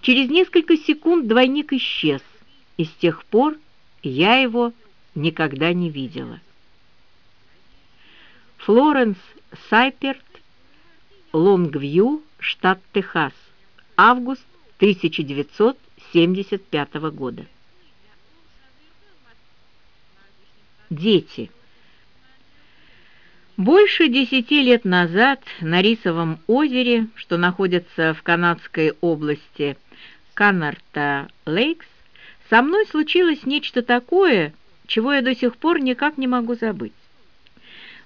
Через несколько секунд двойник исчез, и с тех пор я его никогда не видела. Флоренс Сайперт, Лонгвью, штат Техас, август 1975 года. Дети. Больше десяти лет назад на Рисовом озере, что находится в канадской области Канарта-Лейкс, со мной случилось нечто такое, чего я до сих пор никак не могу забыть.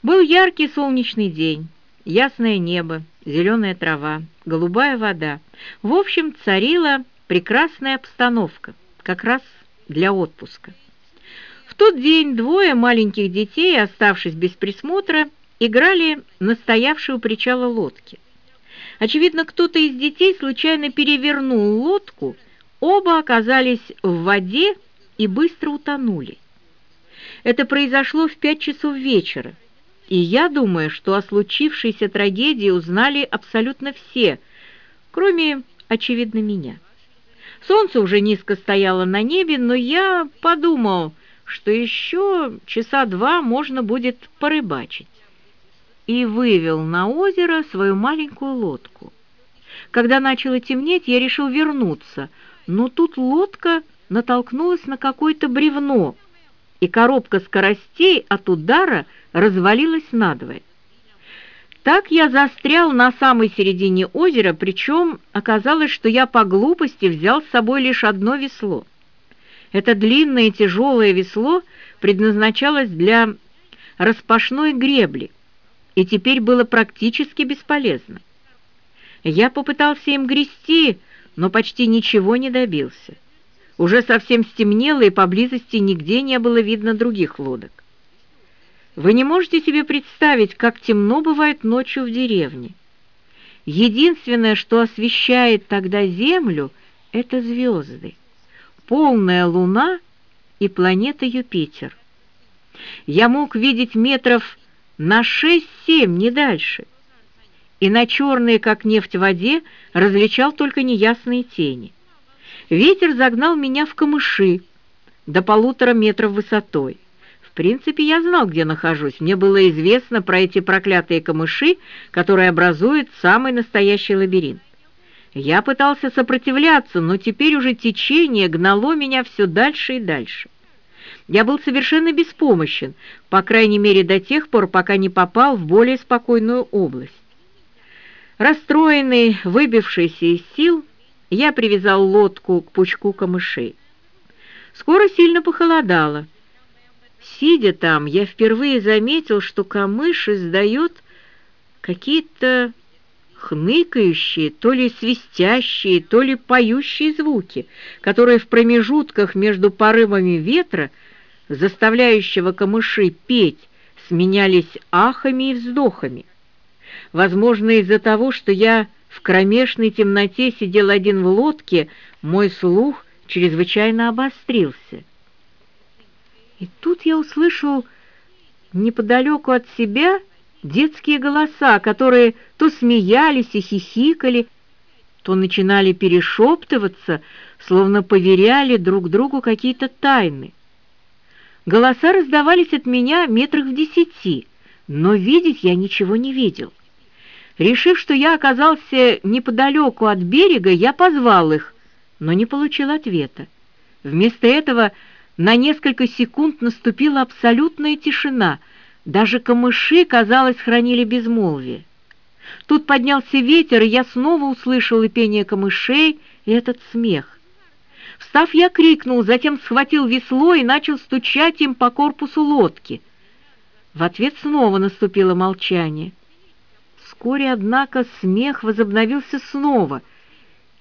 Был яркий солнечный день, ясное небо, зеленая трава, голубая вода. В общем, царила прекрасная обстановка, как раз для отпуска. В тот день двое маленьких детей, оставшись без присмотра, играли на стоявшей у причала лодке. Очевидно, кто-то из детей случайно перевернул лодку, оба оказались в воде и быстро утонули. Это произошло в пять часов вечера, и я думаю, что о случившейся трагедии узнали абсолютно все, кроме, очевидно, меня. Солнце уже низко стояло на небе, но я подумал, что еще часа два можно будет порыбачить. И вывел на озеро свою маленькую лодку. Когда начало темнеть, я решил вернуться, но тут лодка натолкнулась на какое-то бревно, и коробка скоростей от удара развалилась надвое. Так я застрял на самой середине озера, причем оказалось, что я по глупости взял с собой лишь одно весло. Это длинное тяжелое весло предназначалось для распашной гребли и теперь было практически бесполезно. Я попытался им грести, но почти ничего не добился. Уже совсем стемнело, и поблизости нигде не было видно других лодок. Вы не можете себе представить, как темно бывает ночью в деревне. Единственное, что освещает тогда землю, это звезды полная луна и планета Юпитер. Я мог видеть метров на шесть-семь, не дальше, и на черной, как нефть в воде, различал только неясные тени. Ветер загнал меня в камыши до полутора метров высотой. В принципе, я знал, где нахожусь. Мне было известно про эти проклятые камыши, которые образуют самый настоящий лабиринт. Я пытался сопротивляться, но теперь уже течение гнало меня все дальше и дальше. Я был совершенно беспомощен, по крайней мере до тех пор, пока не попал в более спокойную область. Расстроенный, выбившийся из сил, я привязал лодку к пучку камышей. Скоро сильно похолодало. Сидя там, я впервые заметил, что камыш издает какие-то хныкающие, то ли свистящие, то ли поющие звуки, которые в промежутках между порывами ветра, заставляющего камыши петь, сменялись ахами и вздохами. Возможно, из-за того, что я в кромешной темноте сидел один в лодке, мой слух чрезвычайно обострился. И тут я услышал неподалеку от себя детские голоса, которые то смеялись и хихикали, то начинали перешептываться, словно поверяли друг другу какие-то тайны. Голоса раздавались от меня метрах в десяти, но видеть я ничего не видел. Решив, что я оказался неподалеку от берега, я позвал их, но не получил ответа. Вместо этого на несколько секунд наступила абсолютная тишина — даже камыши, казалось, хранили безмолвие. Тут поднялся ветер, и я снова услышал и пение камышей, и этот смех. Встав, я крикнул, затем схватил весло и начал стучать им по корпусу лодки. В ответ снова наступило молчание. Вскоре, однако, смех возобновился снова,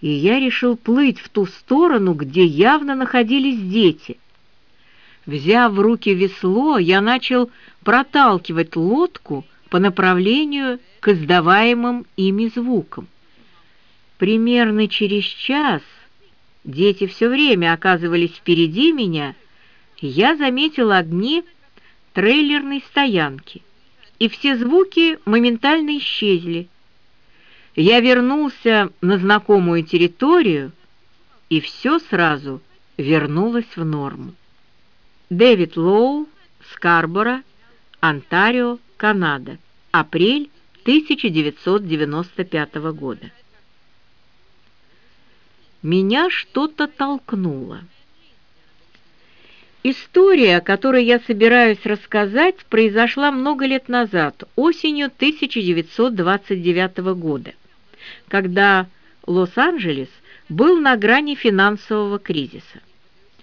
и я решил плыть в ту сторону, где явно находились дети. Взяв в руки весло, я начал проталкивать лодку по направлению к издаваемым ими звукам. Примерно через час дети все время оказывались впереди меня, я заметил огни трейлерной стоянки, и все звуки моментально исчезли. Я вернулся на знакомую территорию, и все сразу вернулось в норму. Дэвид Лоу, Скарборо, Онтарио, Канада. Апрель 1995 года. Меня что-то толкнуло. История, о которой я собираюсь рассказать, произошла много лет назад, осенью 1929 года, когда Лос-Анджелес был на грани финансового кризиса.